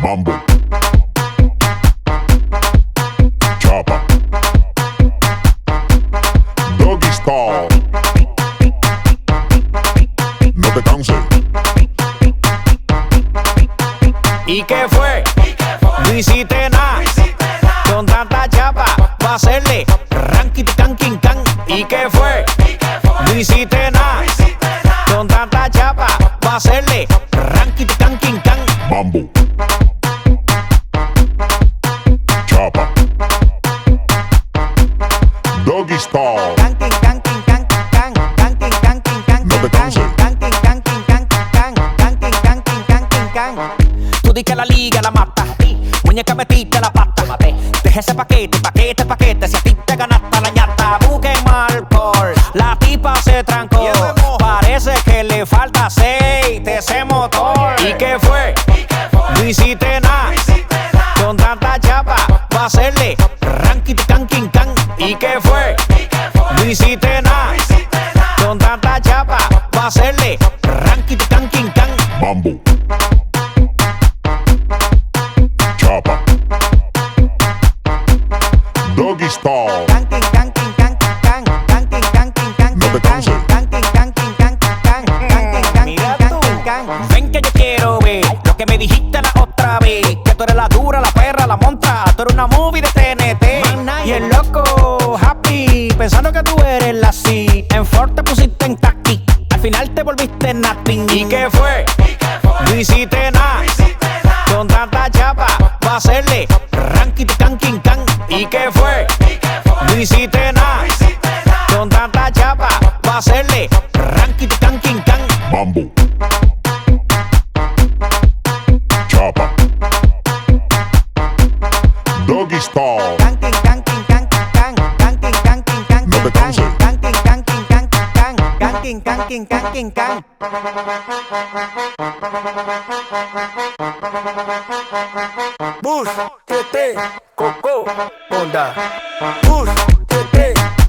Mambo. Chapa. Doggy Style. No te canses. ¿Y qué fue? No hiciste nada. Con tanta chapa, va a hacerle ¿Y qué fue? No hiciste nada. Con tanta chapa, va a hacerle ranking can king can. Mambo. Chapa. Doggy Style. Can can can can can can can No te canses. can can can can can can can can. Tú di que la liga la mata. Muñeca metiste la pata. Deja ese paquete, paquete, paquete. Si a ti te ganaste se trancó. Parece que le falta aceite ese motor. ¿Y qué fue? No hiciste nada. Con tanta chapa, va a hacerle ranking can king can. ¿Y qué fue? No hiciste nada. Con tanta chapa, va a hacerle ranking can king can. Mambo. Chapa. Doggy Style. Ven que yo quiero ver lo que me dijiste la otra vez. Que tú eres la dura, la perra, la monta. Tú eres una movie de TNT. Y el loco, happy, pensando que tú eres la C. En Ford te pusiste en taqui. Al final te volviste nothing. ¿Y qué fue? No hiciste nada. Con tanta chapa, va a hacerle ranking, canking, can. ¿Y qué fue? No hiciste nada. Con tanta chapa, va a hacerle ranking, canking, can. Mambo. Chapa. Doggy Style. Canking, canking, canking, can. Canking, canking, canking, No te can. canses. Canking, canking, canking, can. Canking, canking, canking, can. Bus, TT, Coco, Honda. Bus,